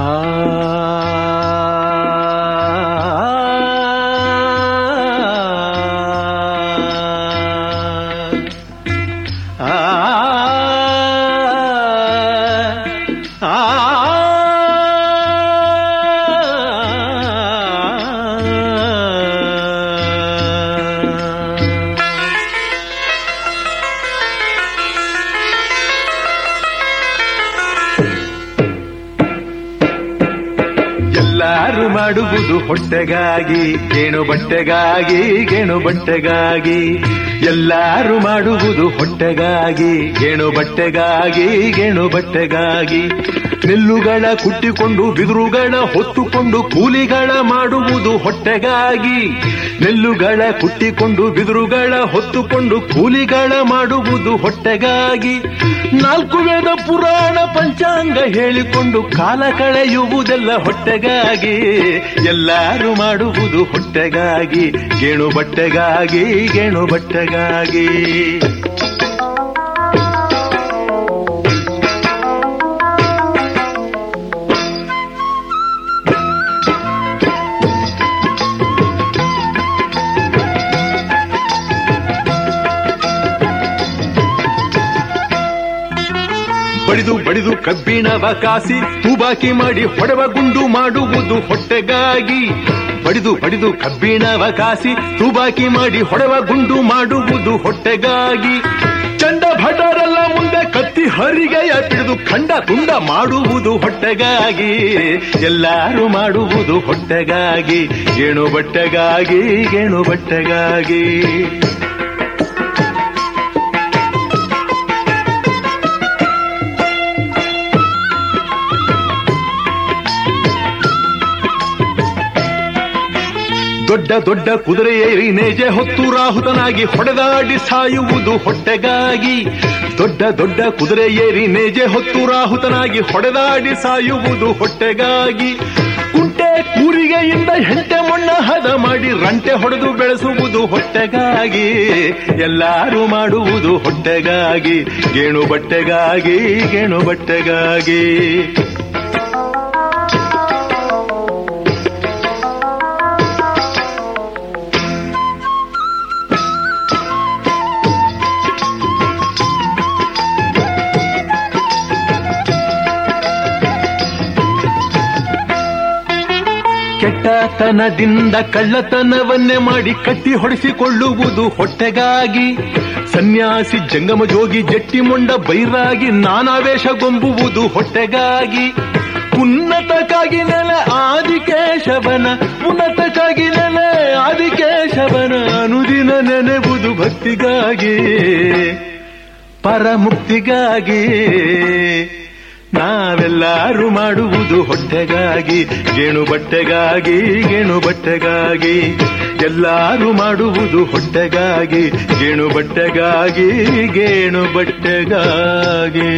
ah. ah. ಎಲ್ಲಾರು ಮಾಡುವುದು ಹೊಟ್ಟೆಗಾಗಿ ಗೇಣು ಬಟ್ಟೆಗಾಗಿ ಗೇಣು ಬಟ್ಟೆಗಾಗಿ. ಎಲ್ಲಾರು ಮಾಡುವುದು ಹೊಟ್ಟೆಗಾಗಿ ಗೇಣು ಬಟ್ಟೆಗಾಗಿ ಗೇಣು ಬಟ್ಟೆಗಾಗಿ. ನೆಲ್ಲುಗಳ ಕುಟ್ಟಿಕೊಂಡು ಬಿದುರುಗಳ ಹೊತ್ತುಕೊಂಡು, ಕೂಲಿಗಳ ಮಾಡುವುದು ಹೊಟ್ಟೆಗಾಗಿ. ನೆಲ್ಲುಗಳ ಕುಟ್ಟಿಕೊಂಡು ಬಿದುರುಗಳ ಹೊತ್ತುಕೊಂಡು, ಕೂಲಿಗಳ ಮಾಡುವುದು ಹೊಟ್ಟೆಗಾಗಿ. ನಾಲ್ಕು ವೇದ ಪುರಾಣ ಪಂಚಾಂಗ ಹೇಳಿಕೊಂಡು, ಕಾಲ ಕಳೆಯುವುದೆಲ್ಲ ಹೊಟ್ಟೆಗಾಗಿ. ಎಲ್ಲರೂ ಮಾಡುವುದು ಹೊಟ್ಟೆಗಾಗಿ. ಗೇಣು ಬಟ್ಟೆಗಾಗಿ ಗೇಣು ಬಟ್ಟೆಗಾಗಿ. ಬಡಿದು ಬಡಿದು ಕಬ್ಬಿಣವ ಕಾಸಿ ತೂಬಾಕಿ ಮಾಡಿ ಹೊಡವ ಗುಂಡು ಮಾಡುವುದು ಹೊಟ್ಟೆಗಾಗಿ. ಬಡಿದು ಬಡಿದು ಕಬ್ಬಿಣವ ಕಾಸಿ ತೂಬಾಕಿ ಮಾಡಿ ಹೊಡವ ಗುಂಡು ಮಾಡುವುದು ಹೊಟ್ಟೆಗಾಗಿ. ಚಂಡ ಭಟರೆಲ್ಲ ಮುಂದೆ ಕತ್ತಿ ಹರಿಗೆಯ ಪಿಡಿದು ಖಂಡ ತುಂಡ ಮಾಡುವುದು ಹೊಟ್ಟೆಗಾಗಿ. ಎಲ್ಲಾರು ಮಾಡುವುದು ಹೊಟ್ಟೆಗಾಗಿ. ಗೇಣು ಬಟ್ಟೆಗಾಗಿ ಗೇಣು ಬಟ್ಟೆಗಾಗಿ. ದೊಡ್ಡ ದೊಡ್ಡ ಕುದುರೆಯೇರಿ ನೇಜೆ ಹೊತ್ತು ರಾಹುತನಾಗಿ ಹೊಡೆದಾಡಿ ಸಾಯುವುದು ಹೊಟ್ಟೆಗಾಗಿ. ದೊಡ್ಡ ದೊಡ್ಡ ಕುದುರೆ ಏರಿ ನೇಜೆ ಹೊತ್ತು ರಾಹುತನಾಗಿ ಹೊಡೆದಾಡಿ ಸಾಯುವುದು ಹೊಟ್ಟೆಗಾಗಿ. ಕುಂಟೆ ಕೂರಿಗೆಯಿಂದ ಹೆಂಟೆ ಮಣ್ಣ ಹದ ಮಾಡಿ ರಂಟೆ ಹೊಡೆದು ಬೆಳೆಸುವುದು ಹೊಟ್ಟೆಗಾಗಿ. ಎಲ್ಲರೂ ಮಾಡುವುದು ಹೊಟ್ಟೆಗಾಗಿ. ಗೇಣು ಬಟ್ಟೆಗಾಗಿ ಗೇಣು ಬಟ್ಟೆಗಾಗಿ. ಕೆಟ್ಟತನದಿಂದ ಕಳ್ಳತನವನ್ನೇ ಮಾಡಿ ಕಟ್ಟಿ ಹೊಡೆಸಿಕೊಳ್ಳುವುದು ಹೊಟ್ಟೆಗಾಗಿ. ಸನ್ಯಾಸಿ ಜಂಗಮ ಜೋಗಿ ಜಟ್ಟಿ ಮುಂಡ ಬೈರಾಗಿ ನಾನಾವೇಶಗೊಂಬುವುದು ಹೊಟ್ಟೆಗಾಗಿ. ಉನ್ನತಕ್ಕಾಗಿ ನೆಲೆ ಆದಿಕೇಶವನ, ಉನ್ನತಕ್ಕಾಗಿ ನೆಲೆ ಆದಿಕೇಶವನ ಅನುದಿನ ನೆನೆಬುದು ಭಕ್ತಿಗಾಗಿ, ಪರಮುಕ್ತಿಗಾಗಿ. ನಾವೆಲ್ಲಾರು ಮಾಡುವುದು ಹೊಟ್ಟೆಗಾಗಿ ಗೇಣು ಬಟ್ಟೆಗಾಗಿ ಗೇಣು ಬಟ್ಟೆಗಾಗಿ. ಎಲ್ಲಾರು ಮಾಡುವುದು ಹೊಟ್ಟೆಗಾಗಿ ಗೇಣು ಬಟ್ಟೆಗಾಗಿ ಗೇಣು ಬಟ್ಟೆಗಾಗಿ.